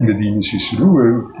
medinische